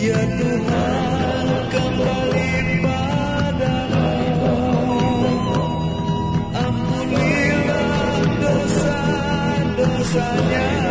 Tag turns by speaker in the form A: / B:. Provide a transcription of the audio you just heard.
A: Ya Tuhan kembali padamu Ampunilah dosa-dosanya.